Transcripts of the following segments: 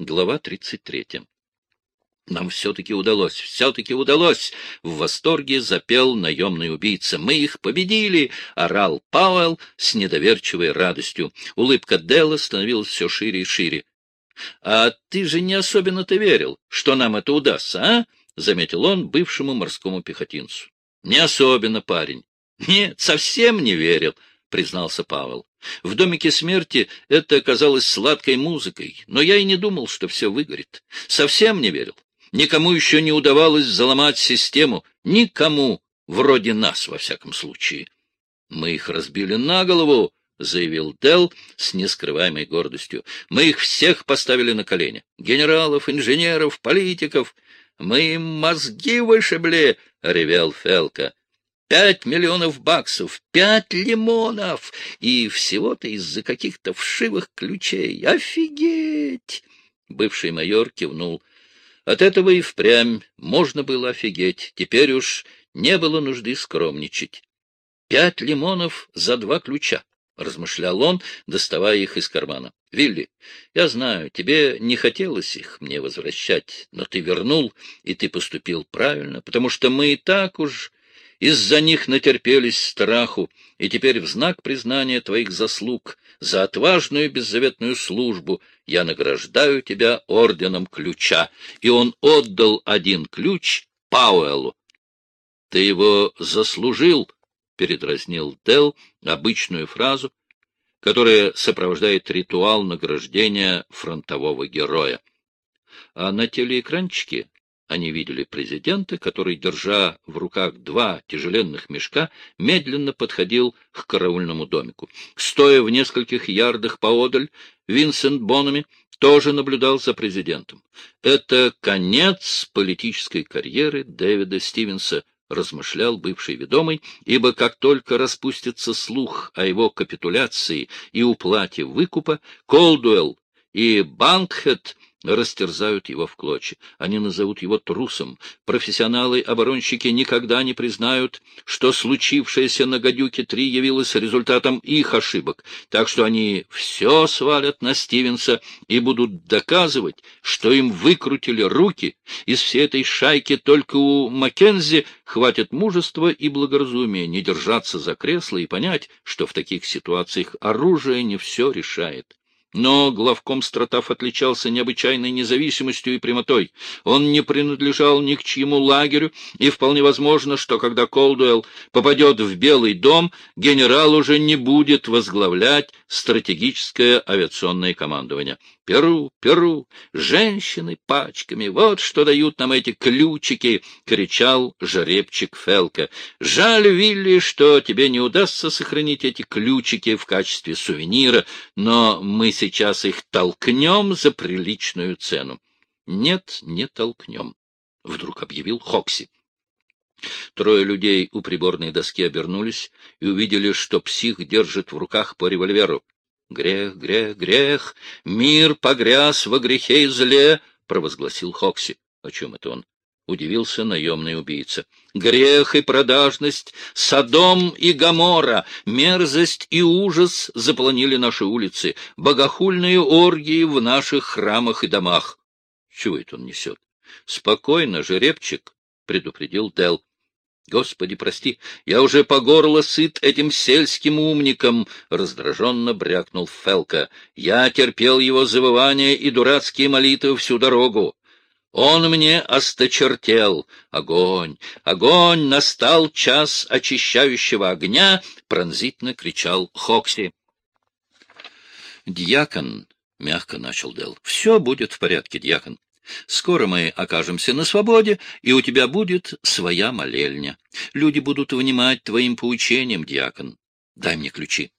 Глава 33. Нам все-таки удалось, все-таки удалось! В восторге запел наемный убийца. Мы их победили! — орал Пауэлл с недоверчивой радостью. Улыбка Делла становилась все шире и шире. — А ты же не особенно-то верил, что нам это удастся, а? — заметил он бывшему морскому пехотинцу. — Не особенно, парень. — Нет, совсем не верил, — признался Павел. В домике смерти это оказалось сладкой музыкой, но я и не думал, что все выгорит. Совсем не верил. Никому еще не удавалось заломать систему. Никому, вроде нас, во всяком случае. Мы их разбили на голову, — заявил Дел с нескрываемой гордостью. Мы их всех поставили на колени. Генералов, инженеров, политиков. Мы им мозги вышибли, — ревел Фелка. Пять миллионов баксов, пять лимонов! И всего-то из-за каких-то вшивых ключей. Офигеть! Бывший майор кивнул. От этого и впрямь можно было офигеть. Теперь уж не было нужды скромничать. Пять лимонов за два ключа, — размышлял он, доставая их из кармана. — Вилли, я знаю, тебе не хотелось их мне возвращать, но ты вернул, и ты поступил правильно, потому что мы и так уж из-за них натерпелись страху, и теперь в знак признания твоих заслуг за отважную беззаветную службу я награждаю тебя орденом ключа. И он отдал один ключ Пауэллу. — Ты его заслужил, — передразнил Дел обычную фразу, которая сопровождает ритуал награждения фронтового героя. А на телеэкранчике они видели президента, который, держа в руках два тяжеленных мешка, медленно подходил к караульному домику. Стоя в нескольких ярдах поодаль, Винсент Бонами тоже наблюдал за президентом. Это конец политической карьеры Дэвида Стивенса, размышлял бывший ведомый, ибо как только распустится слух о его капитуляции и уплате выкупа, Колдуэлл и Банкхед растерзают его в клочья. Они назовут его трусом. Профессионалы-оборонщики никогда не признают, что случившееся на «Гадюке-3» явилось результатом их ошибок, так что они все свалят на Стивенса и будут доказывать, что им выкрутили руки. Из всей этой шайки только у Маккензи хватит мужества и благоразумия не держаться за кресло и понять, что в таких ситуациях оружие не все решает. Но главком Стратав отличался необычайной независимостью и прямотой. Он не принадлежал ни к чьему лагерю, и вполне возможно, что когда Колдуэлл попадет в Белый дом, генерал уже не будет возглавлять стратегическое авиационное командование. Перу, Перу, женщины пачками, вот что дают нам эти ключики, — кричал жеребчик Фелка. Жаль, Вилли, что тебе не удастся сохранить эти ключики в качестве сувенира, но мы сейчас их толкнем за приличную цену. Нет, не толкнем, — вдруг объявил Хокси. Трое людей у приборной доски обернулись и увидели, что псих держит в руках по револьверу. Грех, грех, грех, мир погряз во грехе и зле, — провозгласил Хокси. О чем это он? Удивился наемный убийца. Грех и продажность, Содом и Гамора, мерзость и ужас заполонили наши улицы, богохульные оргии в наших храмах и домах. Чего это он несет? Спокойно, жеребчик, — предупредил Дел. Господи, прости, я уже по горло сыт этим сельским умником, — раздраженно брякнул Фелка. Я терпел его завывания и дурацкие молитвы всю дорогу. Он мне осточертел. Огонь! Огонь! Настал час очищающего огня! — пронзительно кричал Хокси. Дьякон, — мягко начал Дел, — все будет в порядке, дьякон. Скоро мы окажемся на свободе, и у тебя будет своя молельня. Люди будут внимать твоим поучениям, дьякон. Дай мне ключи.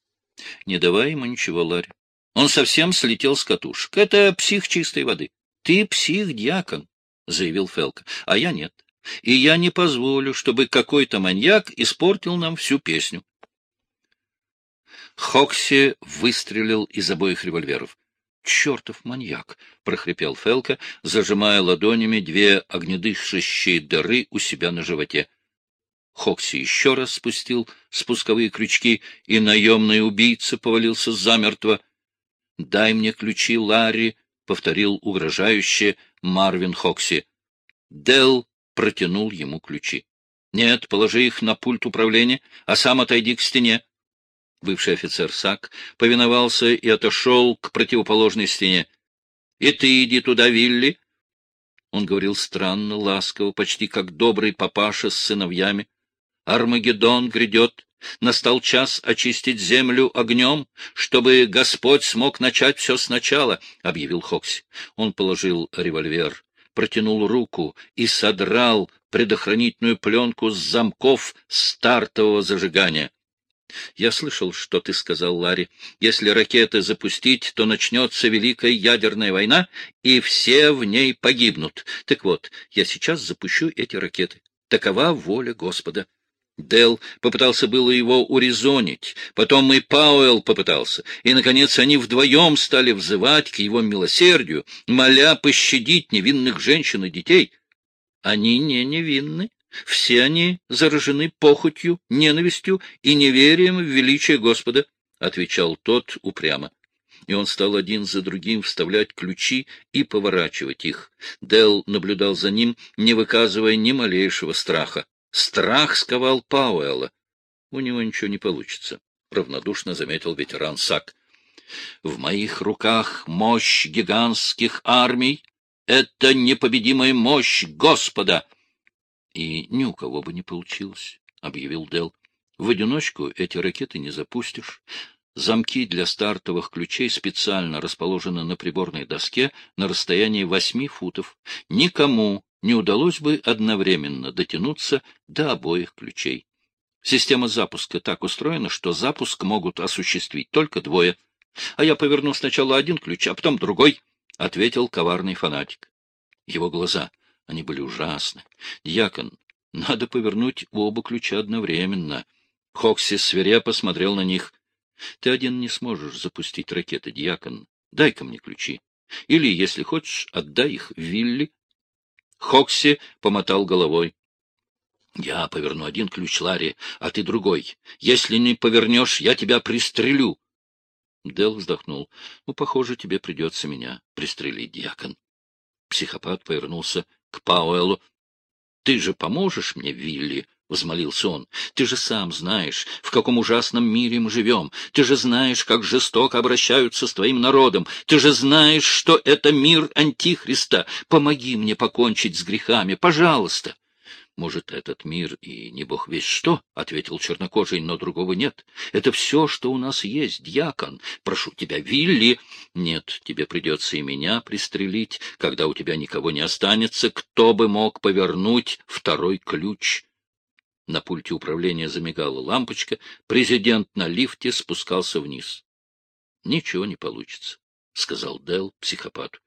Не давай ему ничего, Ларри. Он совсем слетел с катушек. Это псих чистой воды. Ты псих, дьякон, — заявил Фелка, — а я нет. И я не позволю, чтобы какой-то маньяк испортил нам всю песню. Хокси выстрелил из обоих револьверов. Чертов маньяк! — прохрипел Фелка, зажимая ладонями две огнедышащие дыры у себя на животе. Хокси еще раз спустил спусковые крючки, и наемный убийца повалился замертво. — Дай мне ключи, Ларри! — повторил угрожающе Марвин Хокси. Дел протянул ему ключи. — Нет, положи их на пульт управления, а сам отойди к стене. Бывший офицер Сак повиновался и отошел к противоположной стене. — И ты иди туда, Вилли. Он говорил странно, ласково, почти как добрый папаша с сыновьями. — Армагеддон грядет. Настал час очистить землю огнем, чтобы Господь смог начать все сначала, — объявил Хокси. Он положил револьвер, протянул руку и содрал предохранительную пленку с замков стартового зажигания. — Я слышал, что ты сказал, Ларри. Если ракеты запустить, то начнется Великая ядерная война, и все в ней погибнут. Так вот, я сейчас запущу эти ракеты. Такова воля Господа. Дел попытался было его урезонить, потом и Пауэлл попытался, и, наконец, они вдвоем стали взывать к его милосердию, моля пощадить невинных женщин и детей. Они не невинны. Все они заражены похотью, ненавистью и неверием в величие Господа, — отвечал тот упрямо. И он стал один за другим вставлять ключи и поворачивать их. Дел наблюдал за ним, не выказывая ни малейшего страха. Страх сковал Пауэлла. У него ничего не получится, — равнодушно заметил ветеран Сак. В моих руках мощь гигантских армий. Это непобедимая мощь Господа. И ни у кого бы не получилось, — объявил Дел. В одиночку эти ракеты не запустишь. Замки для стартовых ключей специально расположены на приборной доске на расстоянии восьми футов. Никому не удалось бы одновременно дотянуться до обоих ключей. Система запуска так устроена, что запуск могут осуществить только двое. А я поверну сначала один ключ, а потом другой, — ответил коварный фанатик. Его глаза они были ужасны. Дьякон, надо повернуть оба ключа одновременно. Хокси свирепо смотрел на них. — Ты один не сможешь запустить ракеты, дьякон. Дай-ка мне ключи. Или, если хочешь, отдай их Вилли. Хокси помотал головой. — Я поверну один ключ, Ларри, а ты другой. Если не повернешь, я тебя пристрелю. Дел вздохнул. — Ну, похоже, тебе придется меня пристрелить, дьякон. Психопат повернулся к Пауэллу. — Ты же поможешь мне, Вилли? — возмолился он. — Ты же сам знаешь, в каком ужасном мире мы живем. Ты же знаешь, как жестоко обращаются с твоим народом. Ты же знаешь, что это мир Антихриста. Помоги мне покончить с грехами, пожалуйста. — может, этот мир и не бог весь что, — ответил чернокожий, — но другого нет. Это все, что у нас есть, дьякон. Прошу тебя, Вилли. Нет, тебе придется и меня пристрелить, когда у тебя никого не останется. Кто бы мог повернуть второй ключ? На пульте управления замигала лампочка. Президент на лифте спускался вниз. — Ничего не получится, — сказал Дел психопату.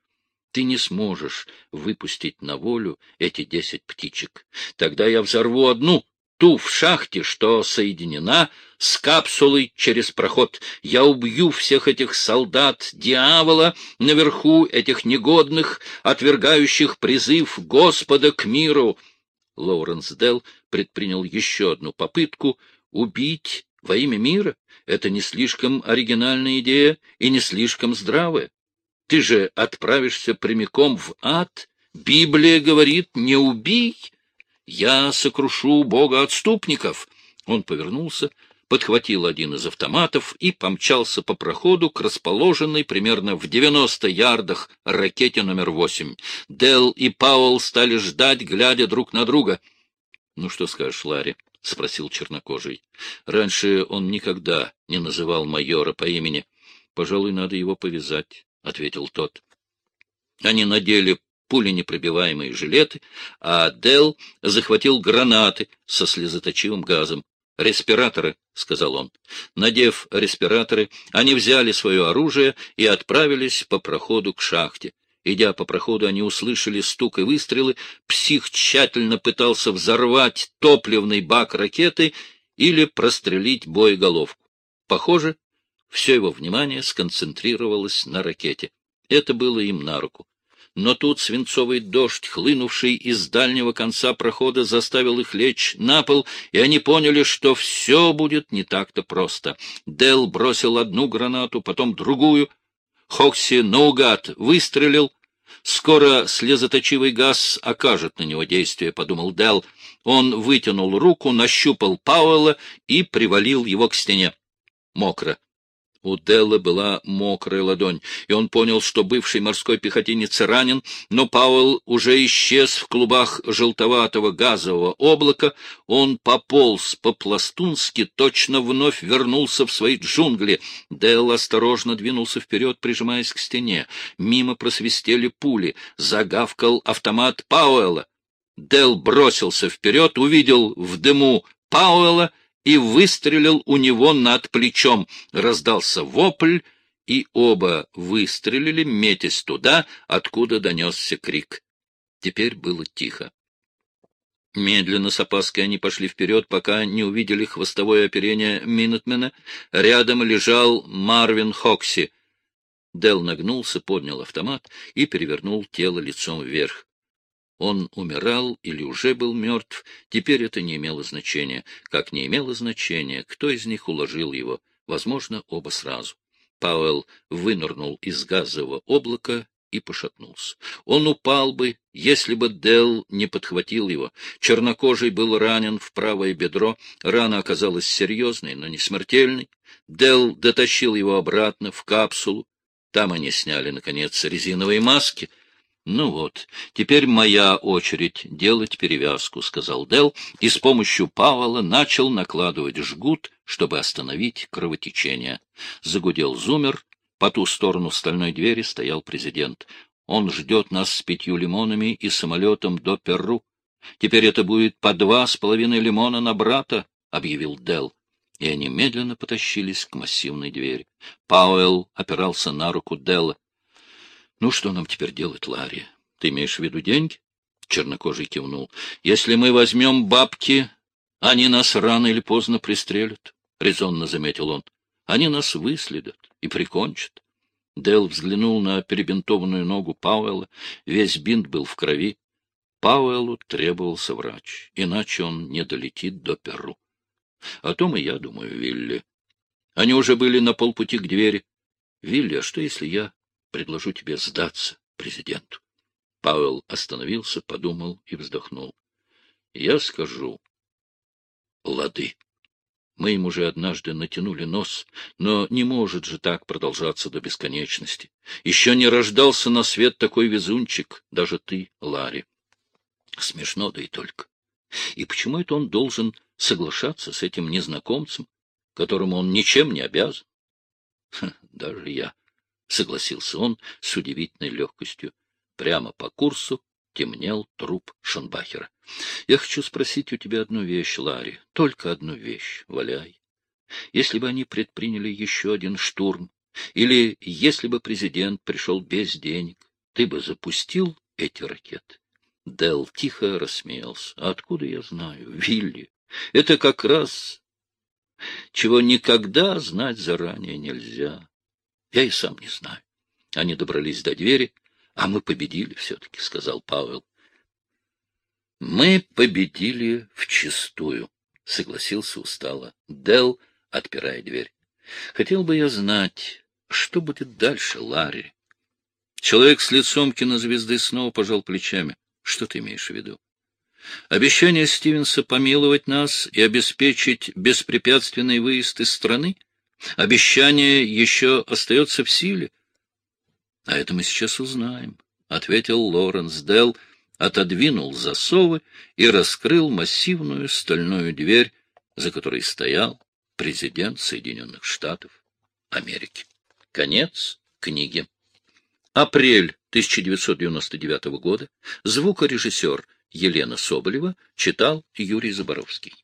Ты не сможешь выпустить на волю эти десять птичек. Тогда я взорву одну, ту в шахте, что соединена с капсулой через проход. Я убью всех этих солдат дьявола наверху, этих негодных, отвергающих призыв Господа к миру. Лоуренс Делл предпринял еще одну попытку убить во имя мира. Это не слишком оригинальная идея и не слишком здравая. Ты же отправишься прямиком в ад. Библия говорит, не убей. Я сокрушу Бога отступников. Он повернулся, подхватил один из автоматов и помчался по проходу к расположенной примерно в 90 ярдах ракете номер восемь. Дел и Пауэлл стали ждать, глядя друг на друга. — Ну что скажешь, Ларри? — спросил чернокожий. Раньше он никогда не называл майора по имени. Пожалуй, надо его повязать. — ответил тот. Они надели пуленепробиваемые жилеты, а Дел захватил гранаты со слезоточивым газом. «Респираторы», — сказал он. Надев респираторы, они взяли свое оружие и отправились по проходу к шахте. Идя по проходу, они услышали стук и выстрелы. Псих тщательно пытался взорвать топливный бак ракеты или прострелить боеголовку. Похоже, все его внимание сконцентрировалось на ракете. Это было им на руку. Но тут свинцовый дождь, хлынувший из дальнего конца прохода, заставил их лечь на пол, и они поняли, что все будет не так-то просто. Дел бросил одну гранату, потом другую. Хокси наугад выстрелил. Скоро слезоточивый газ окажет на него действие, — подумал Дел. Он вытянул руку, нащупал Пауэлла и привалил его к стене. Мокро. У Делла была мокрая ладонь, и он понял, что бывший морской пехотинец ранен, но Пауэлл уже исчез в клубах желтоватого газового облака. Он пополз по-пластунски, точно вновь вернулся в свои джунгли. Делл осторожно двинулся вперед, прижимаясь к стене. Мимо просвистели пули. Загавкал автомат Пауэлла. Дел бросился вперед, увидел в дыму Пауэлла и выстрелил у него над плечом. Раздался вопль, и оба выстрелили, метясь туда, откуда донесся крик. Теперь было тихо. Медленно, с опаской, они пошли вперед, пока не увидели хвостовое оперение Минутмена. Рядом лежал Марвин Хокси. Дел нагнулся, поднял автомат и перевернул тело лицом вверх. Он умирал или уже был мертв, теперь это не имело значения. Как не имело значения, кто из них уложил его, возможно, оба сразу. Пауэлл вынырнул из газового облака и пошатнулся. Он упал бы, если бы Дел не подхватил его. Чернокожий был ранен в правое бедро, рана оказалась серьезной, но не смертельной. Дел дотащил его обратно в капсулу. Там они сняли, наконец, резиновые маски — ну вот, теперь моя очередь делать перевязку, — сказал Дел, и с помощью Павла начал накладывать жгут, чтобы остановить кровотечение. Загудел зумер, по ту сторону стальной двери стоял президент. Он ждет нас с пятью лимонами и самолетом до Перу. Теперь это будет по два с половиной лимона на брата, — объявил Дел. И они медленно потащились к массивной двери. Пауэлл опирался на руку Делла. Ну, что нам теперь делать, Ларри? Ты имеешь в виду деньги? Чернокожий кивнул. Если мы возьмем бабки, они нас рано или поздно пристрелят, — резонно заметил он. Они нас выследят и прикончат. Дэл взглянул на перебинтованную ногу Пауэлла. Весь бинт был в крови. Пауэллу требовался врач, иначе он не долетит до Перу. О том и я думаю, Вилли. Они уже были на полпути к двери. Вилли, а что, если я предложу тебе сдаться президенту. Пауэлл остановился, подумал и вздохнул. Я скажу. Лады. Мы им уже однажды натянули нос, но не может же так продолжаться до бесконечности. Еще не рождался на свет такой везунчик, даже ты, Ларри. Смешно, да и только. И почему это он должен соглашаться с этим незнакомцем, которому он ничем не обязан? Ха, даже я — согласился он с удивительной легкостью. Прямо по курсу темнел труп Шонбахера. — Я хочу спросить у тебя одну вещь, Ларри, только одну вещь, валяй. Если бы они предприняли еще один штурм, или если бы президент пришел без денег, ты бы запустил эти ракеты? Дел тихо рассмеялся. Откуда я знаю? Вилли. Это как раз чего никогда знать заранее нельзя. Я и сам не знаю. Они добрались до двери, а мы победили все-таки, — сказал Пауэлл. Мы победили вчистую, — согласился устало Дел, отпирая дверь. Хотел бы я знать, что будет дальше, Ларри. Человек с лицом кинозвезды снова пожал плечами. Что ты имеешь в виду? Обещание Стивенса помиловать нас и обеспечить беспрепятственный выезд из страны — Обещание еще остается в силе. — А это мы сейчас узнаем, — ответил Лоренс Делл, отодвинул засовы и раскрыл массивную стальную дверь, за которой стоял президент Соединенных Штатов Америки. Конец книги. Апрель 1999 года. Звукорежиссер Елена Соболева читал Юрий Заборовский.